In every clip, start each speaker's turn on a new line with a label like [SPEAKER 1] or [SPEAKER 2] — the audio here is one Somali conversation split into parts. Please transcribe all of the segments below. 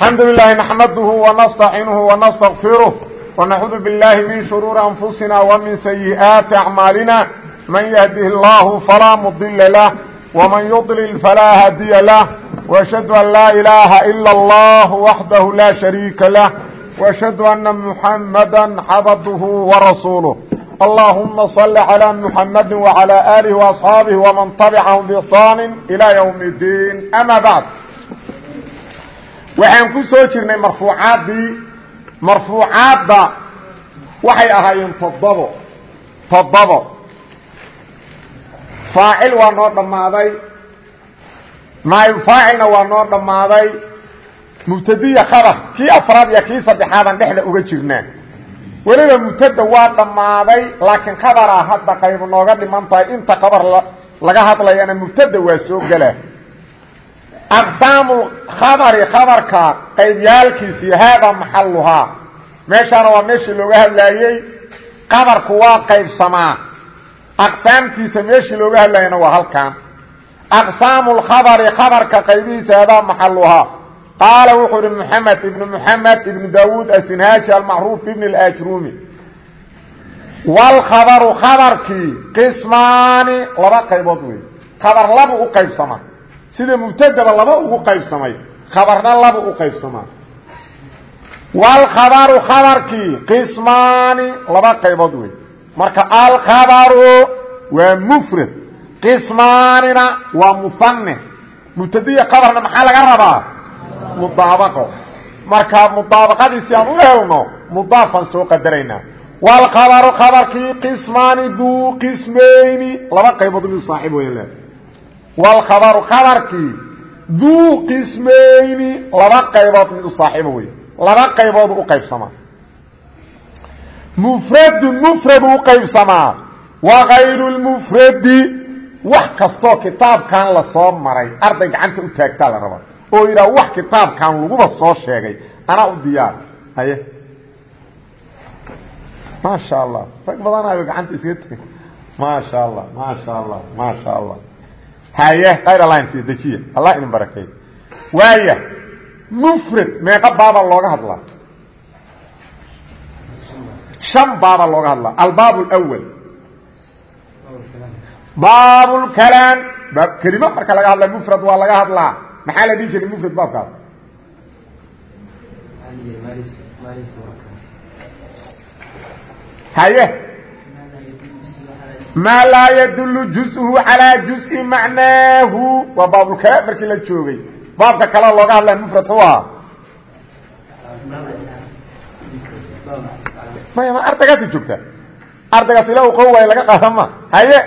[SPEAKER 1] الحمد لله نحمده ونستعiنه ونستغفره ونعوذ بالله من شرور أنفسنا ومن سيئات أعمالنا من يهده الله فلا مضل له ومن يضلل فلا hadiي له وأشهد أن لا إله إلا الله وحده لا شريك له وأشهد أن محمدا عبده ورسوله اللهم صل على محمد وعلى آله وأصحابه ومن تبعهم بإحصاaن إلى يوم الدين أما بعد waxaan ku soo jirnay marfuucaaddii marfuucaadda waxay ahaayeen toddobo. Toddobo. Faacil waa noo dhammaaday. Naayib faacilna waa noo dhammaaday. Mubtadiya khabar kii afraad iyo kii saddexaadan dhexda uga jirnaa. Weliba mubtada waa dhammaaday laakiin khabaraa hadda qayb nooga dhiman tahay. Inta khabar laga hadlayana mubtada waa soo gelaa aqsaamu khabari khabarka qaybyaalkiisii haadaa maxaluhaa meeshaana waa meeshii looga hadlaayey qabarku waa qaybsamaa aqsaamtiisa meeshii looga hadlayana waa halkan aqsaamu lkhabari khabarka qaybihiisa haadaa maxaluhaa qaala wuxuu ihi mxamed ibnu mxamed ibnu daawuud asinhaaji almacruuf ibn اlajrumi wlkhabaru khabarkii qismaani laba qaybood wey khabar laba u qaybsama sida mubtadaba laba ugu qaybsamay khabarna laba u qaybsamaa wlkhabaru khabarkii qismaani laba qaybood wey marka alkhabaru waa mufrad qismaanina waa musanne mubtadiya khabarna maxaa laga rabaa? Mudaabaqo. Marka mudaabaqadiisi aan u helno mudaafan soo qadaraynaa. Wlkhabaru khabarkii qismaani duu qismayni laba qaybood mid saaxib le wlkhabaru khabarkii duu qismayni laba qaybood mid u saaxiibo wey laba qayboodu u qaybsamaa mufradun mufradu u qaybsamaa wa kayru lmufradi wax kastoo kitaabkan la soo maray arday gacanta u taagtaa la rabaa oo yidhaha wax kitaabkan laguba soo sheegay anaa u diyaar haye maasha allah rag badanayo gacanta iskaga tegay maasha allah maasha allah maasha allah haye kayr allah insi dejiya allah idin barakeey waaya mufrad meeqa baaba looga hadlaa shan baaba looga hadlaa albaab اlأwal baab اlkalaam baab kelimo marka laga hadla mufrad waa laga hadlaa maxaa la dhihi jiray mufrad baabkaas haye maa laa yadulu juzhu calaa juzi macnaahu. Waa baabulkalaam markii la joogay. Baabka kaleo looga hadlay mufrad xua maya ma ardaygaasi joogtaa ardaygaas ila qo waay laga qaada ma? Haye.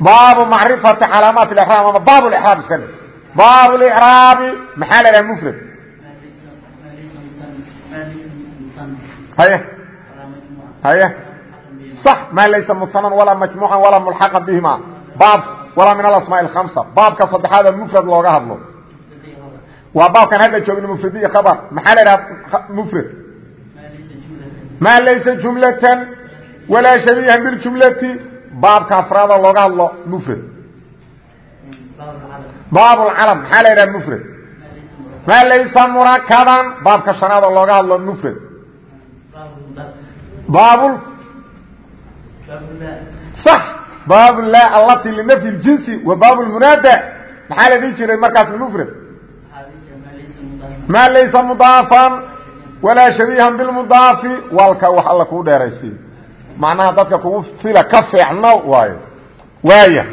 [SPEAKER 1] Baabu macrifati calaamaat iraam ama baab lraab iska dhig baab liraabi maxaa maa laysa muanan walaa majmuuca walaa mulxaqan bihima baab walaa min alasmaa اhamsa baabka saddexaada mufrad looga hadlo waa baabkan hadda joogno mufradiy abar maxaa la idhaha mufrad maa laysa jumlatan walaa shabiihan biljumlati baabka afraadoo looga hadlo mufrad baabulcalam maxaa la idhaha mufrad maa laysa murakaban baabka shanaadoo looga hadlo mufrad baab صح baab la alati linafyi اjinsi wa baab اmunaada maxaa la dhihi jiray markaas mfrad maa laysa mudaafan walaa shabiihan bilmudaafi walka wax alla kuu dheeraysiy macnaha dadka kugu fila ka fiicno waayo waaya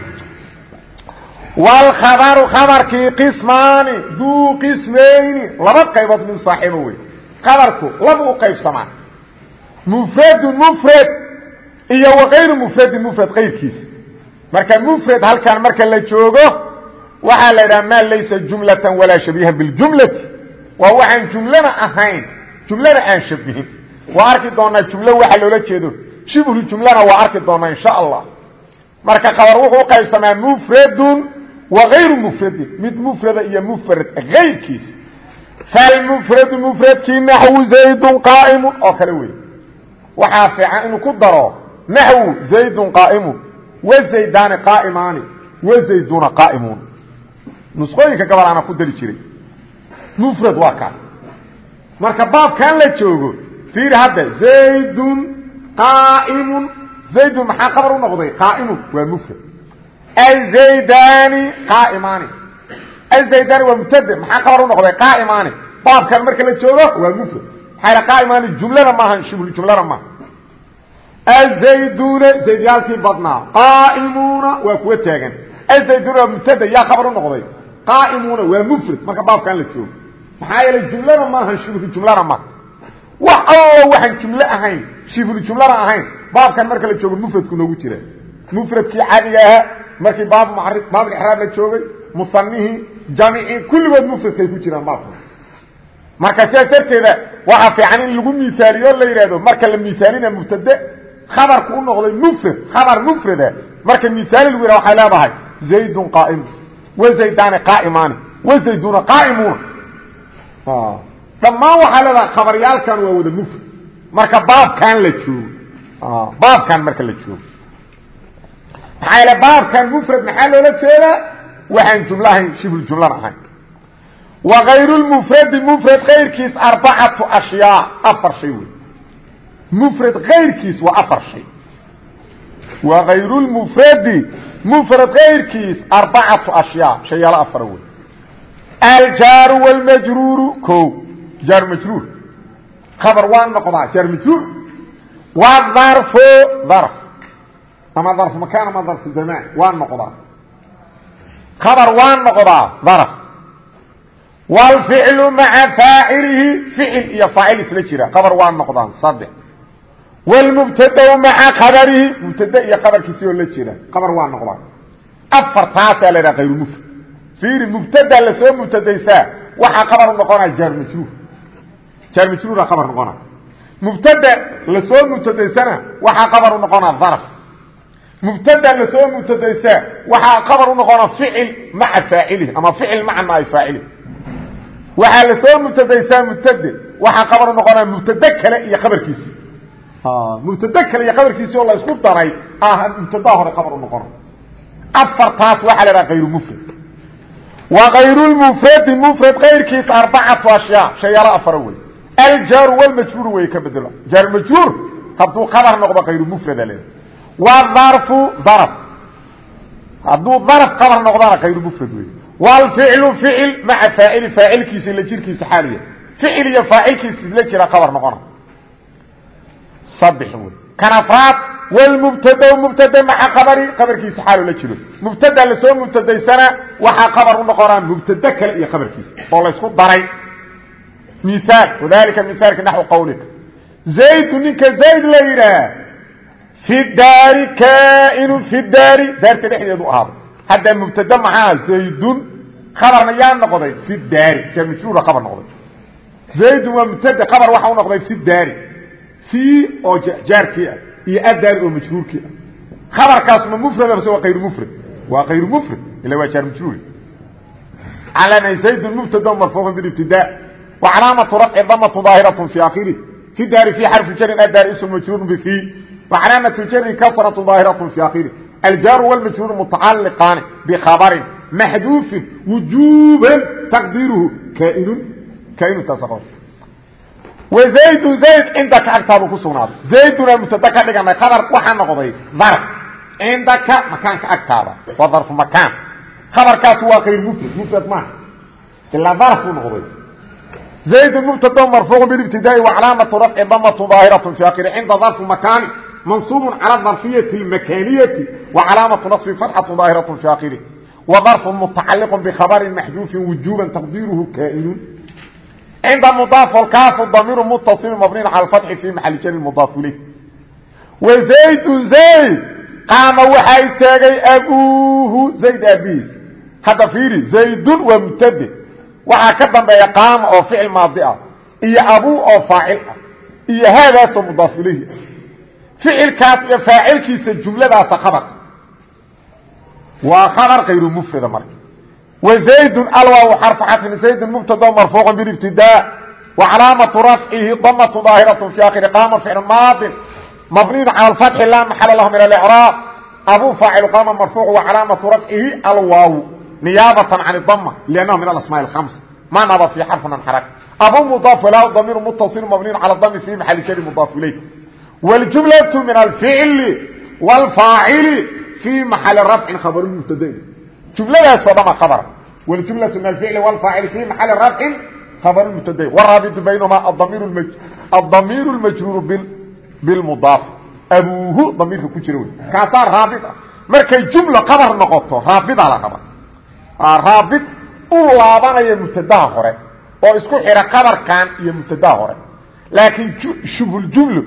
[SPEAKER 1] wlkhabaru khabarkii qismaani duu qismayni laba qaybood min saaxiibo wey khabarku laba u qaybsamaa mufradu mfrad iyo wayru mfradin mfrad kayrkiisa marka mfrad halkan marka la joogo waxaa la idhaha maa laysa jumlata walaa shabiiha biljumlati waa waxaan jumlana ahayn jumlana aan shabihin waa arki doonaa jumlo waxa loola jeedo. Shibhu jumlana waa arki doonaa insha allah marka khabar wuxuu uqaybsamaa mfradun wagayru mfradin mid mfrada iyo mfrad kayrkiisa falmfradu mfradkii naxwu zaydun qaa'imu oo kale wey waxaa fiican inuu ku daro naxwu zaydun qaaimu wazaydaani qaaimaani wazayduna qaaimuun nusqooyinka gabalaana ku dari jiray mufrad waa kaas marka baabkan la joogo fiiri hadda zaydun qaa'imun zaydun maxaa qabar u noqday qaa'imun waa mufrad azaydani qaaimaani azaydani waa mubtade maxaa qabar u noqday qaaimaani baabkan marka la joogo waa mufrad maxaa qaaimaani jumlana maaha shibl jumlana maaha azayduna zaydyaalkii badnaa qaaimuuna waa kuwa taagan azayduna waa mubtade yaa qabar u noqday qaaimuuna waa mufrad marka baabkan la joogo maxaa yeelay jumlana maaha shiblu jumlana maaha wax allo waxaan jumlo ahayn shiblu jumlana ahayn baabkan marka la joogo mufradku noogu jira mufradkii caadiga ahaa markii baab baabixraab la joogay musanihii jamicii kulligood mufradkay ku jiraan baabka marka sidaas darteeda waxaa fiican in lagu misaaliyo la yidhahdo marka la misaalina mubtade khabarku u noqday mufrad khabar mufrada marka misaali lagu yihah waxay leedahay zaydun qaaimu wazaydaani qaaimaani wazayduna qaaimuuna dhammaan waxaa leedahay khabaryaalkan waa wada mufrad marka baabkan la joogo. Baabkan marka la joogo. Maxaa yaele baabkan mufrad maxaa loola jeedaa? Waxaan jumlo ahayn shibljumlana ahayn. Wa kayru lmufradi mufrad kayrkiis arbacatu ashyaa afar shay wey mufrad kayrkiis waa afar shay. Wa kayru lmufradi mufrad kayrkiis arbacatu ashyaa shayaalo afara wey. Aljaaru wاlmajruuru ko jaar majruur. Khabar waa noqdaa jaar majruur. Waa dharfo dharf ama darfu makaan ama darfu zamaan waa noqdaa. Khabar waa noqdaa darf. Wاlficlu maca faacilihi ficil iyo faacil isla jira. Khabar waa noqdaan saddex wاlmubtadau maca khabarihi mubtade iyo khabarkiisi oo la jira khabar waa noqdaan afartaasaa la dhaha kayru mufrad fiiri mubtada la soo mubtadaysaa waxaa khabar u noqonaya jaar majruur jaar majruura khabar noqona mubtada la soo mubtadaysana waxaa khabar u noqonaa darf mubtada la soo mubtadaysaa waxaa khabar u noqona ficil maca faacilihi ama ficil maca naai faacilihi waxaa la soo mubtadaysaa mubtade waxaa khabar u noqonaa mubtade kale iyo khabarkiisii mubtade kale iyo khabarkiisii oo la isku daray ah mubtadaa hore khabar u noqona afartaas waxaa la dhaha kayru mufrad. Wa kayru lmufradi mufrad kayrkiis arbacatu ashyaa shayaalo afara wey aljaaru wlmajruur wey ka bedelo jaar majruur hadduu khabar noqdo kayru mufrada le wdarfu darf hadduu darf qabar noqdana kayru mufrad wey wlficlu ficil maca faacili faacilkiisa ila jirkiisa xaaliya. Ficil iyo faacilkiisa isla jira qabar noqona saddex wey kan afraad wlmubtada mubtada maca qabari qabarkiisa xaalo la jiro. Mubtada la soo mubtadaysana waxaa qabar u noqonaa mubtade kale iyo qabarkiisa oo laysku daray. Miaal wadalika miaalka naxwi qawlika. Zaydu ninka zayd la yidhaah fi daari kainu fi daari daarta dhexdeedu ahaado. Hadda mubtade maxaa zaydun khabarna yaa noqday fi daari. Jaar majruura khabar noqday. Zaydun waa mubtade khabar waxa u noqday fi daari tii oo jaarkii ah iyo addaari oo majruurkii ah khabarkaas ma mufrada mase waa ayru mufrad? Waa kayru mufrad. Ila waa jaar majruuri calana zaydun mubtada marfuucun biibtidaa wa calaamatu rafci damatu daahiratun fii akhirih fi daari fii xarfu jarin addaari ismu majruurun bifii wa calaamatu jari kasratu daahiratun fii akhirih aljaaru wاlmajruuru mutacaliqaani bikhabarin maxduufin wujuuban taqdiiruhu. Kainun kainuntaas wzaydu zayd cindaka agtaadu ku sugnaaday. Zayduna mubtada ka dhiganay abar waxaa noqday darf cindaka makaanka agtaada waa darfu makaan. Abarkaasi waa ayr mufrad mufrad maaha ilaa darfu noqday. Zaydun mubtado marfuuqu bilibtidaai wacalaamatu rafci damatu daahiratun fi akiri cinda darfu makaani mansuubun cala darfiyati اlmakaaniyati wa calaamatu nasbi fatxatu daahiratun fi akiri wa darfu mutacaliqu bikhabarin maxduufin wujuban taqdiiruhu kaa'inun cinda mudaaf alkaafu damiiru mutasilin mabniin cala alfatxi fii maxali jari mudaaf ileyh wa zaydun zayd qaama waxaa istaagay abuuhu zayd aabihiis hadda fiiri zaydun waa mubtade waxaa ka dambeeya qaama oo ficil maadi ah iyo abuu oo faacil ah iyo haadaasoo mudaaf ilayhi ficilkaas iyo faacilkiisa jumladaasa khabar waa khabar kayru mufrada marka wazaydun alwaaw xarfu xatfin zaydun mubtada marfuucu bilibtidaa wa calaamatu rafcihi damatu daahiratu fi akhiri qaama ficlu maadin mabniyun cala alfatxi laa maxala lahu min alicraab abuu faacilu qaama marfuucu wa calaamatu rafcihi alwaaw niyaabatan can idama liannahu min alasmaa alhamsa ma naba fi xarfin an xaraka abu mudaaf lahu damiir mutaصil mabniin calى dami fi maxali jari mudaaf ilayh wاljumlaة min alficli wاlfaacili fii maxali rafcin khabr mubtadain jumladaasoo dhama abr wاljumlaة min alficli wاlfaacili fi maxali rafcin khabr mubtadain wraabitu baynahuma adamiir اlmajruur bilmudaaf abuuhu damiirka ku jira wey kaasaa raabit ah markay jumla qabar noqoto raabidaa la raba raabit u laabanaya mubtadaha hore oo isku xira qabarkan iyo mubtadaha hore laakiin shubhuljumlu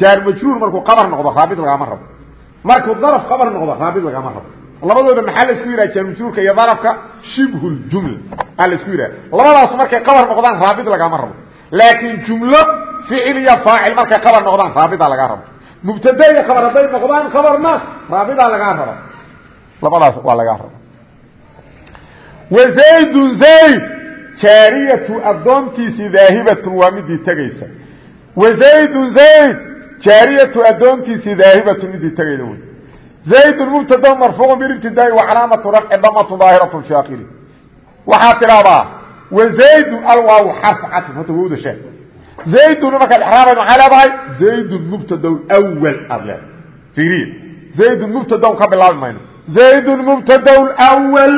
[SPEAKER 1] jaar majruur markuu qabar noqdo raabit lagama rabo markuu daraf qabar noqdo raabit lagama rabo labadooda maxaa la isku yidhaha jaar majruurka iyo darafka shibhuljumla aa la isku yidhaha. Labadaas markay qabar noqdaan raabit lagama rabo. Laakiin jumlo ficil iyo faacil markay qabar noqdaan raabita lagaa rabo. Mubtada iyo khabar hadday noqdaan khabarna raabidaa lagaa rabo. Labadaas waa lagaa rabo. Wazaydun zayd jaariyatu addoontiisii daahibatun waa midii tegaysa wazaydun zayd jaariyatu addoontiisii daahibatun midii tegayda zaydun mubtada marfuuqun bilibtidaai wa calaamatu rafci damatu daahiratu shaakili waxaa tidhahdaa wazaydun alwaaw xarf catf horta wowda sheeg zaydun markaad exraabayd maxaa leedahay zaydun mubtada wal aad leedahay fiiriya zaydun mubtada ka bilaabi mayno zaydun mubtada wal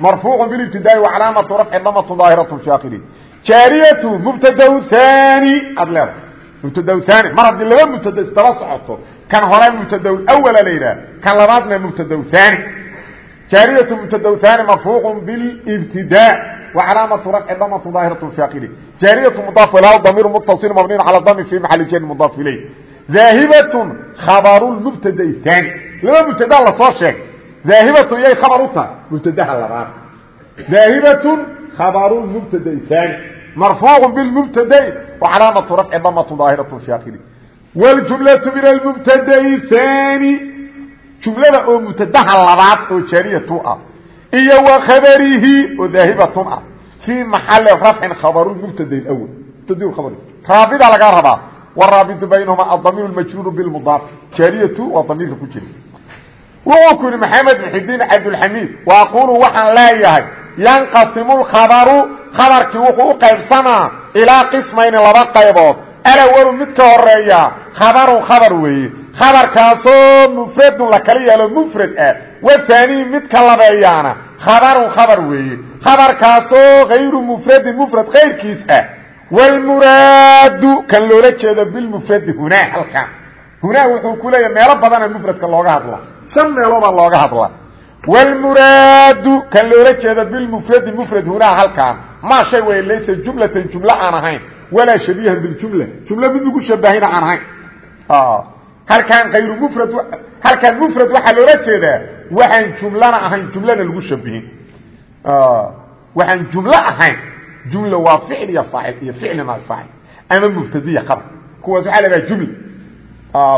[SPEAKER 1] marfuuq bilibtidaai wacalaamatu rafci damatu daahiratu shaakiliin jaariyatu mubtada hani aad leedahay mubtadowtani mar haddii laba mubtado isdaba socoto kan horaa mubtadowal la yidhaha kan labaadna mubtadowtani jaariyatu mubtadowtani marfuuqu bilibtidaa wa calaamatu rafci damatu daahiratun faaqili jaariyatu mudaaf ilaha damiir muttasil mabniin cala dami fi maxali jan mudaaf ilay daahibatun khabaru lmubtada taani laba mubtadaa la soo sheegay daahibatun yay khabar u tahay? Mubtadaha labaad. Daahibatun khabaru lmubtada taani مرفوع بالمبتd وcلاaمة رفع dmة ظاahiرة شاkل والجملة من المبتد الثاني جuمlada oo مبتdha labaad oo jاaryة ah iyo وkhabarihi oo daahibatun ah fii maxali rafcin khabaru mubtada اwl mubtad abr raabida lagaa rabaa waraabitu baynahuma adamiir majruur bاmudaaf jaariyatu waa damiirka ku jira wuxuu ku yihi maxamed muxidiin cabdulxamiid waaqulu waxaan leeyahay yanqasimu lkhabaru khabarkii wuxuu u qaybsamaa ilaa qismayni laba qaybood alawalu mid ka horreeya khabarun khabar weeye khabarkaasoo mufradun la kala yeelo mufrad ah wahaanii midka labeeyaana khabarun khabar weeye khabarkaasoo hayru mufradin mufrad kayrkiis ah wlmuraadu kan loola jeedo bilmufradi hunaa halkan hunaa wuxuu ku leeyahay meelo badana mufradka looga hadla shan meeloobaa looga hadla wlmuraadu kan loola jeedo bilmufradi mufrad hunaa halkan maa shay way laysa jumlatan jumlo aan ahayn walaa shabiihan biljumla jumlo mid lagu shabahayna aan ahayn halkaan ayru mufrad halkaan mufrad waxaa loola jeedaa waxaan jumlana ahayn jumlana lagu shabihin waxaan jumlo ahayn jumla waa ficil iyo faacil iyo ficli naab faacil ama mubtadiya qabar kuwaas waxaa la dhaha jumla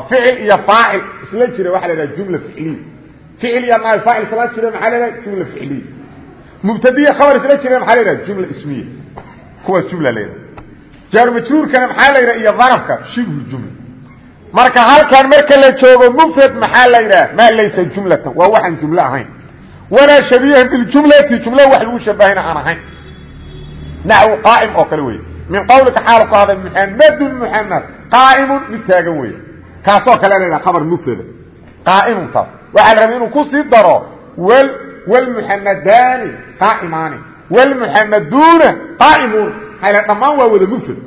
[SPEAKER 1] ficil iyo faacil isla jira waxa la dhaha jumla ficliya ficil iyo naab faacil isla jira maxaa la dhaha jumla ficliya mubtadiya khabar isla jira maxaa la dhaha jumla ismiya kuwaas jumla la yidhaha jaar majruurkana maxaa la yidhaha iyo darafka shibhu jumla marka halkan marka la joogo mfrad maxaa la yidhaha maa laysa jumlatan waa waxaan jumlo ahayn walaa shabiihan biljumlati jumlo wax lagu shabahayna aan ahayn naxwu qaa'im oo kale wey min qawlika xaal ku haday muxamedun muxamed qaa'imun mid taagan wey kaasoo kale la yidhaha khabar mufrada qaa'imun taas waxaa la rabay inuu ku sii daro wal wlmuxamadaani qaa'imaani wlmuxamaduuna qaa'imuun hayla dhammaan waa wada mufrad.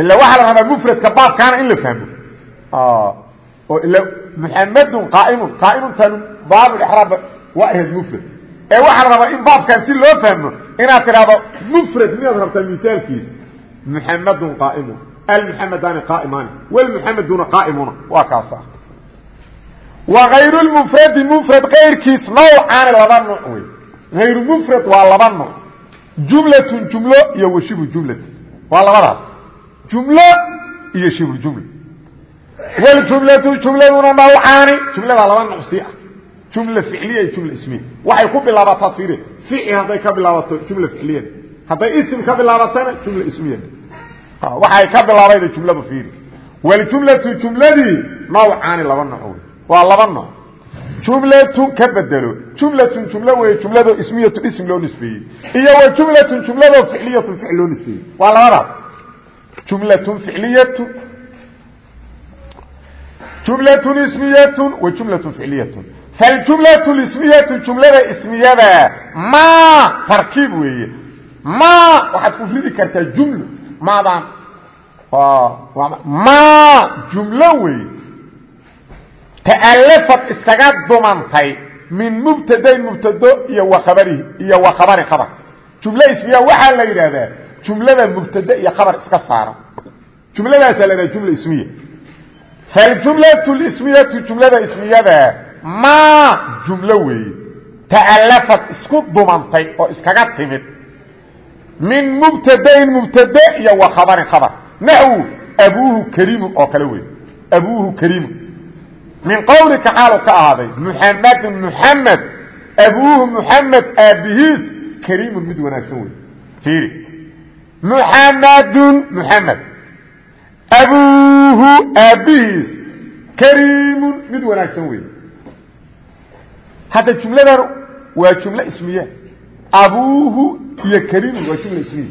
[SPEAKER 1] Ila waxaa la rabaa mfradka baabkaana in la fahmo. Oo ila muxamedun qaaimun. Qaaimuntan baabulraab waa ahayd mufrad. Ee waxaa la rabaa in baabkan si loo fahmo inaad tidhahdo mufrad miyaad rabtaa misaalkiisa muxamedun qaaimun. Almuxamadaani qaaimaani. Wlmuxameduuna qaaimuuna. Waa kaasa wa ayru mufradi mufrad kayrkiis nawcaani laba nuuc wey ayru mufrad waa laba nuuc jumlatun jumlo iyo washibu jumlati waa labadaas. Jumlo iyo shibljumla wljumlatu jumladuna nawcaani. Jumlada laba nucsi ah. Jumla ficliya iyo jumla ismiya. Waxay ku bilaabataa fiiri ficil hadday ka bilaabato jumla ficliyada hadday ism ka bilaabatana jumla ismiyada waxay ka bilaabayda jumladu fiiri. Wljumlatu jumladii nawcaani laba waa laba nooc. Jumlatun ka bedelo. Jumlatun jumlo wey jumlado ismiyatu ism loo nisbeeyey. Iyo wa jumlatun jumlado ficliyatun ficil loo nisbeeyey. Waa labadaas jumlatun ficliyatu jumlatun ismiyatun wa jumlatun ficliyatun. Faljumlatu ismiyatu jumlada ismiyada ma tarkiib weeye. Ma waxaad ku ridi kartaa jumlo maadaan ma jumlo weeye ta'alafad iskaga dumantay min mubtadayn mubtado iyo wakhabarihi iyo wa khabari khabar jumlo ismiya waxaa la yidhaahdaa jumlada mubtade iyo khabar iska saaran jumladaasaa la yidhahda jumla ismiya faljumlatu lismiyatu jumlada ismiyada ma jumlo weeye ta'alafad isku dumantay oo iskaga timid min mubtadayn mubtade iyo wa khabarin khabar naxwu abuuhu kariimu oo kale wey abuuhu kariimu min qawlika xaalu ka ahaaday muxamedun muxamed abuuhu muxamed aabbihiis kariimun mid wanaagsan wey fiiri muxamedun muxamed abuuhu aabbihiis kariimun mid wanaagsan wey hadda jumladan waa jumlo ismiye. Abuuhu iyo kariimun waa jumla ismiye.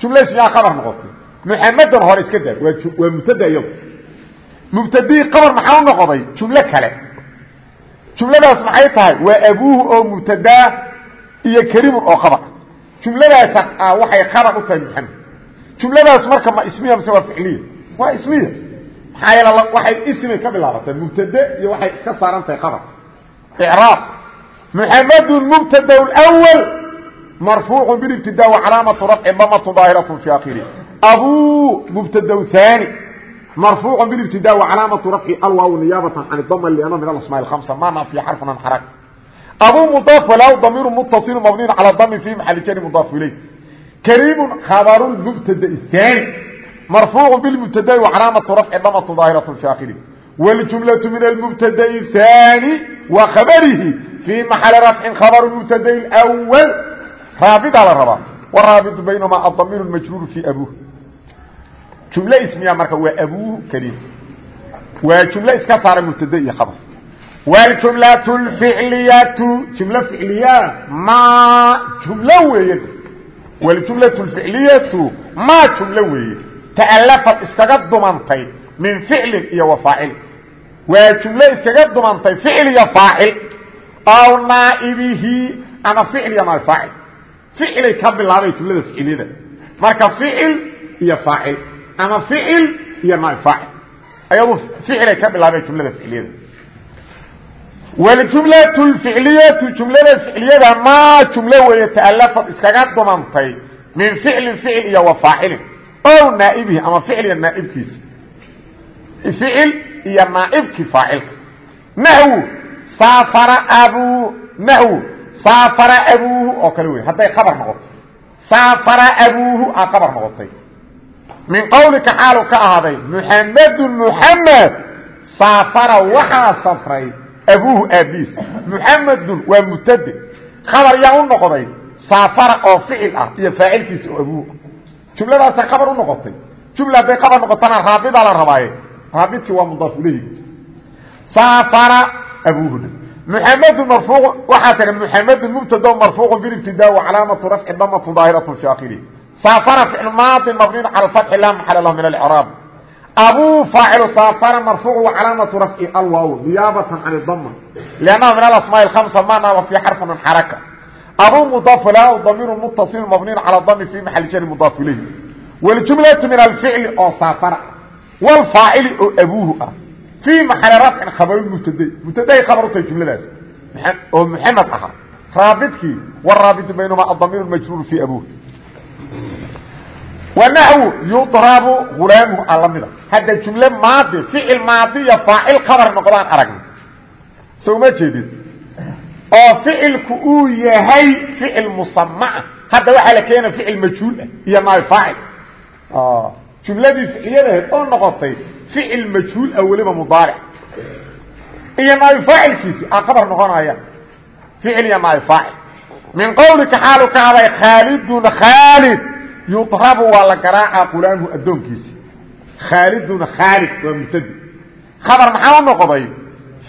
[SPEAKER 1] Jumla ismiyaa khabar noqotay. Muxamedan hore iska daa waa mubtada iyado mubtadii qabar maxaa u noqday? Jumlo kale. Jumladaas maxay tahay? Waa abuuhu oo mubtadaa iyo kariimun oo khabar jumladaasa waxay khabar u tahay maxamed jumladaas marka ma ismiya mise waa ficliya? Waa ismiya. Maxaa yeele waxay ismay ka bilaabatay mubtade iyo waxay iska saaran tahay khabar icraab muxamedun mubtada اwal marfuucu bilibtida wacalaamatu rafci damatu daahiraة fi akhirih abuu mubtada haani مرفوع بالابتداء وعلامة رفع الواو نيابة عن الضم لأنه من الأسماء الخمسة ما نفي حرف من حرك أبو مضاف له ضمير متصل مبني على الضم في محل جر مضاف إليه كريم خبر المبتدا الثاني مرفوع بالمبتدا وعلامة رفع ضمة ظاهرة في آخره والجملة من المبتدا الثاني وخبره في محل رفع خبر المبتدا الأول رابط على الربا والرابط بينما الضمير المجرور في أبوه jumlo ismiya marka waa abuuhu kariim waa jumlo iska saara mubtade iyo khabar wاljumlaة اficliyatu jumlo ficliya ma jumlo weeye wاljumlaة اficliyatu ma jumlo weeye ta'alafad iskaga dumantay min ficlin iyo wa faacil waa jumlo iskaga dumantay ficil iyo faacil aw naa'ibihi ama ficil iyo naab faacil ficilay ka bilaabay jumlada ficiliyada marka ficil iyo faacil ama ficil iyo naab faacil ayadu ficilay ka bilaabeen jumlada ficiliyada waljumlatu lficliyatu jumlada ficliyada maa jumlo weeye ta'alafad iskaga dumantay min ficlin ficil iyo wa faacilin ow naa'ibihi ama ficil iyo naaibkiisa. Ficil iyo naaibkii faacilka naxwu saafara abuu naxwu saafara abuuhu oo kale wey hadday khabar noqoto saafara abuuhu aa min qawlika xaalu ka ahaaday muxamedun muxamed saafara waxaa safray abuuhu aabiis muxamedun waa mubtade khabar yaa u noqday saafara oo ficil ah iyo faacilkiisa oo abuuhu jumladaasa khabar u noqotay. Jumla hadday khabar noqotana raabidaa la rabaaye. Raabidkii waa mudaaf ilayhi saafara abuuhuna muxamedun marfuuq waxaa tiri muxamedun mubtado marfuuqu bilibtidaa wa calaamatu rafci damatu daahiratu fi saafara ficlu maadi mabniin cala alfatxi laa maxala lahu min alcraab abuu faacilu saafara marfuucu calaamatu rafci alwaaw niyaabatan can idama liannaha min alasmaaءi اhamsa ma naaba fii xarfin min xaraka. Abuu mudaafu laa damiiru mutasilun mabniin cala dami fii maxali jari mudaaf ilayhi waljumlatu min alficli oo saafara wlfaacili oo abuuhu ah. Fii maxali rafcin khabaru mubtaday mubtaday khabar utahay jumladaas. Oo muxamed ahaa raabidkii waraabit baynamaa adamiir majruur fii abuuhi wanaxwu yudrabu hulaamuhu a lamida hadda jumle maadi ficil maadiya faacil khabar noqdaan aragna. Soo ma jeedid oo ficilku uu yahay ficil musamaah hadda waxaa la keena ficil majhuul ah iyo naay faacil jumladii ficliyadaheed oo noqotay ficil majhuul ah weliba mudaaric. Iyo naay faacilkiisi a khabar noqonaya. Ficil iyo naay faacil min qawlika xaalu ka haday khaalidun khaalid yudrabu waa la garaaca qulaamu addoonkiisi. Khaalidun khaalid waa mubtadi khabar maxaa u noqday?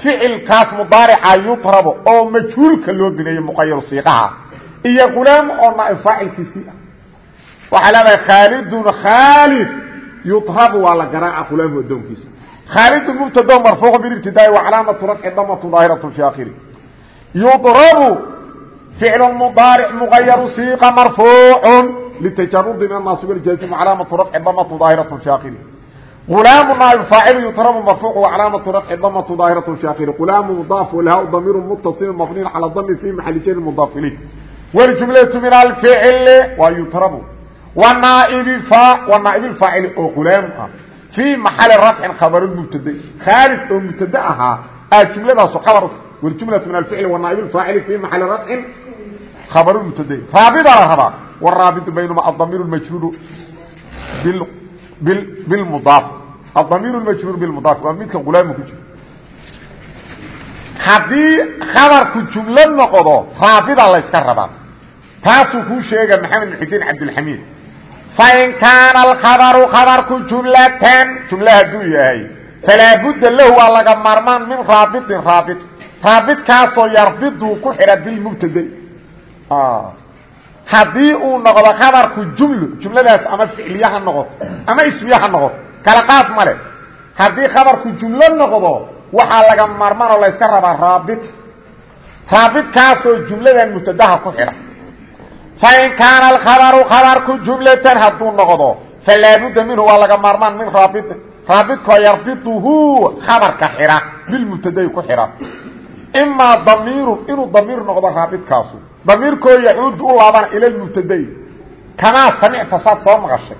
[SPEAKER 1] Ficilkaas mudaarica yudrabu oo majhuulka loo bineeyo muqayar siiqaha iyo ghulaam oo naaib faacilkiisii ah. Waxaa leedahay khaalidun khaalid yudrabu waa la garaaca hulaamu adoonkiisa khaalidun mubtado marfuuq bilibtidaai wa calaamatu rafci damatu daahiratu fi akhiri yudrabu ficlu mudaaric muqayaru siiqa marfuucun لتجرد من الناصب الجازم علامة رفع ضمة ظاهرة شاقلة غلام نائب فاعل يطرب مرفوع وعلامة رفع ضمة ظاهرة شاقلة غلام مضاف والهاء ضمير متصل مبني على الضم في محل جر مضاف إليه والجملة من الفعل ويطرب والنائب فا والنائب الفاعل او غلام في محل رفع خبر المبتدا خارج مبتداها الجملة خبرت والجملة من الفعل والنائب الفاعل في محل رفع abarmubtad raabi baa la rabaa waraabiu baynuma adamiir majruur bimudaa adamiir majruur bimudaaf waa midka ulaamu ku jiro haddii khabarku jumlo noqdo raabidaa layska rabaa taasuu kuu sheega maxamed bin xuseen cabdilxamiid fain kaana alkhabaru khabarku jumlatan jumla hadduu yahay falaa budda lahu waa laga maarmaan min raabiin raabit raabitkaasoo yarbidu ku xidha bilmubtade haddii uu noqdo khabarku jumlo jumladaas ama ficliye ha noqoto ama ismiye ha kala qaad male haddii khabarku jumlo noqdo waxaa laga maarmaan oo la yska rabaa raabit raabitkaasoo jumladan mubtadaha ku xidha fain kaana alkhabaru khabarku jumlatan hadduu noqdo falaabudda minhu waa laga maarmaan min raabitin raabidkoo yarbiduhu khabarka xidha bilmubtadai ku xidha imaa damiirun inuu damiir noqdo raabidkaasu damiirkoo yacuudu u laabana ila lmubtadai kamaa samicta saad soo maqashay.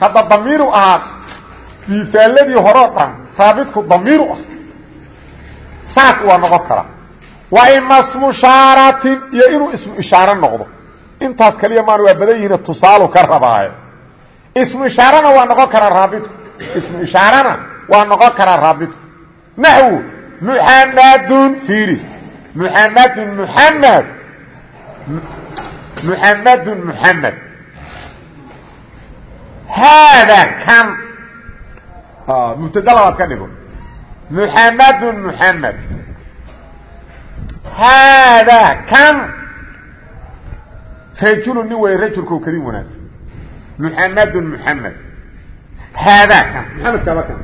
[SPEAKER 1] Hadda damiiru ahaa misaaladii horeo dhan raabidku damiiru ah saas waa noqon kara. Wa ima smu shaaratin iyo inuu ismu ishaare noqdo. Intaas kaliya maan waa badan yihiin tusaalu ka rabaayo ismu ishaarana waa noqon karaa raabitku. Ismu ishaarana waa noqon karaa raabitku. Naxwu muxamadun fiiri. Muxamadun muxamed muxamadun muxamed haada kan mubtada labaad ka dhigo. Muxamadun muxamed haada kan rajulu nin way rajulka karim wanaagsan muxamadun muxamed haadaa kan muxamedkaaba kan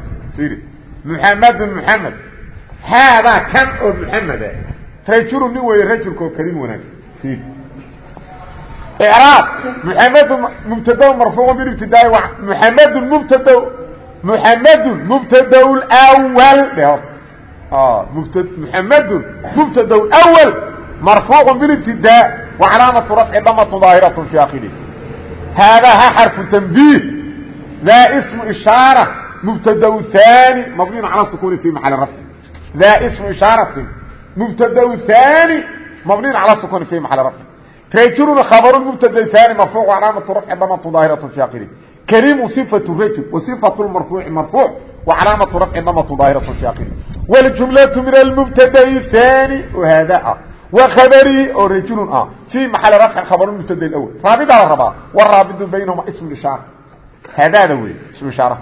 [SPEAKER 1] iri muxamadun muxamed haadaa kan oo muxameda rajulu nin way rajulka oo karim wanaagsan raab muxamadu mubtada marfuuc bilibtidaai muxamedun mubtada muxamedun mubtada wal dhe muxamedun mubtada wal marfuuc bilibtidaa وعلاaمة رفع dmة ظاahiرة في akhره haadaa ha xرفu تنبيه ذا اسم إشاaرة مبتdأ ثاني مبني على السكون في محل رفع ذا اسم إشاaرة مبتdأ ثاني مبني على السكون في محل رفع رجل خبر مبتdأ ثاني مرفوع وعلاaمة رفع dmة ظاahiرة في akhره كريم صفة الرجل وصفة المرفوع مرفوع وعلاaمة رفع dmة ظاahiرة في akhره والجملة من المبتdأ ثاني وhاada وبري oo رجل ah في محل رفع خبر مبتد الأول رابط على ربا والرابط بينهما اسم الإشارة هذا وي اسم الإشارة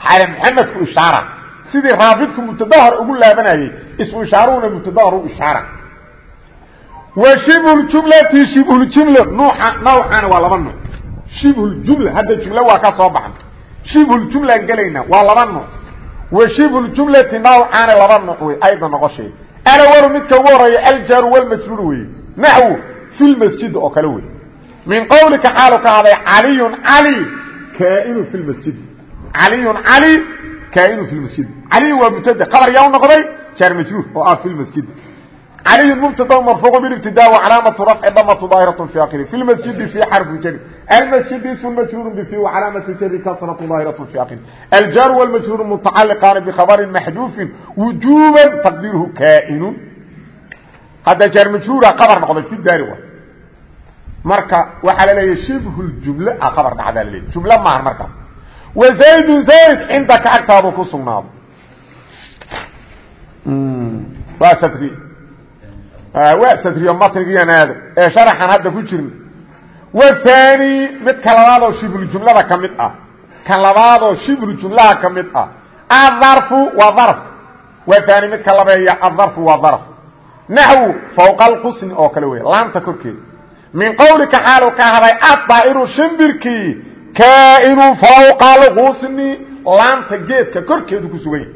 [SPEAKER 1] حال محمد كو إشارة سيدي رابطك متظاهر أقول لا بناي اسم إشارة متظاهر wshib jumlati shib juml nawcan waa laba nooc shib juml hadda juml waa ka soo baxan. Shib jumlaan gelayna waa laba nooc wa shib jumlati nawcaane laba nooc wey ayda noqoshee. Alawalu midka ugu horreeya aljaru wlmajruur weye naxw fi lmasjid oo kale wey min qawlika xaalu ka haday caliyun cali kaainu fi masjid. Caliyun cali kaainu fi masjid. Cali waa mubtada abar yaa u noqday? Jaar majruur oo ah fi masjid. علي مبتدا مرفوع بالابتداء وعلامه رفع ضمه ظاهره في اخره في المسجد في حرف جر المسجد اسم مجرور بفي وعلامه جر كسره ظاهره في اخره الجار والمجرور متعلقان بخبر محذوف وجوبا تقديره كائن هذا جار مجرور خبر نقض في الدار marka waxa la leeyahay shibhu jumla khabar dhacda la leeyahay jumla ma marka wa zaid zaid inta ka agtaadu ku sugnaado mm waa sadriyo matrigiyan aado ee sharaxan hadda ku jirna wathani midka labaadoo shibhuljumlada ka mid ah. Kan labaadoo shibhuljumlaha ka mid ah. Adarfu waa darfka waa aani midka labeeya adarfu waa darf. Naxwu fawqa alqusni oo kale wey laanta korkeeda. Min qawlika xaalu ka haday adaa'iru shimbirkii kaainu fawqa alqusni laanta geedka korkeedu ku sugan yahy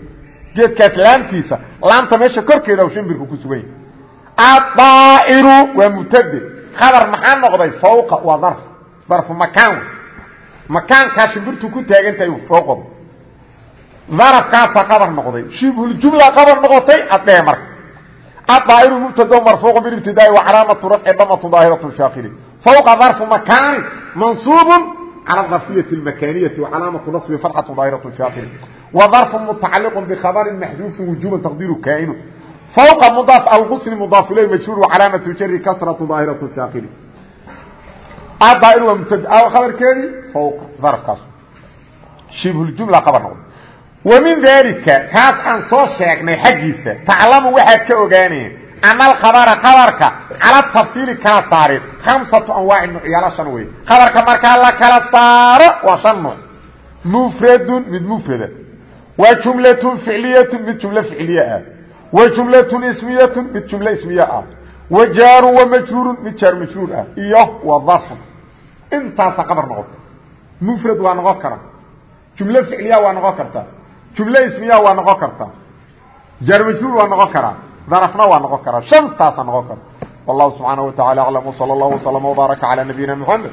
[SPEAKER 1] geedkaas laantiisa laanta meesha korkeeda shimbirku ku sugan adaa'iru waa mubtade khabar maxaa noqday fawqa waa darf darfu makaan makaankaa shimbirtu ku taagantahay fooqoda darafkaasa qabar noqday shibhuljumla qabar noqotay addhehe marka adaa'iru mubtado marfuuqu bilibtidaai wa calaamatu rafci damatu daahiratu shaakili fawqa darfu makaani mansuubun cala darfiyati lmakaniyati wa calaamatu nasbi fatxatu daahiratu shaakili wa darfu mutacaliqu bikhabarin maxduufin wujuban taqdiiru kaa'inu fawqa mudaaf alqusni mudaaf ilay majhuur wa calaamatu jari kasratu daahiratu shaakili adaair waa mubtad khabarkeedii fawqa darafkaas shibhuljumla qabar noqday wa min dalika kaas aan soo sheegnay xaggiisa taclamu waxaad ka ogaaneen ana alkhabara khabarka cala tafsiili kala saarin khamsatu anwaaci nuucyaala shan wey khabarka markaa la kala saaro waa shan nuuc mufradun mid mufrada wa jumlatun ficliyatun mid jumlo ficliye ah wa jumlatun ismiyatun mid jumlo ismiye ah wa jaarun wa majruurun mid jaar majruur ah iyo wa darfun intaasa qabar noqota mufrad waa noqon kara jumlo ficliya waa noqon karta jumlo ismiya waa noqon karta jaarmajruur waa noqon karaa darafna waa noqon karaa shantaasa noqon kara wallahu subxaanaه wa taعala aclam wslى اllah وslm وbaaraka عalى nabiyina mحamed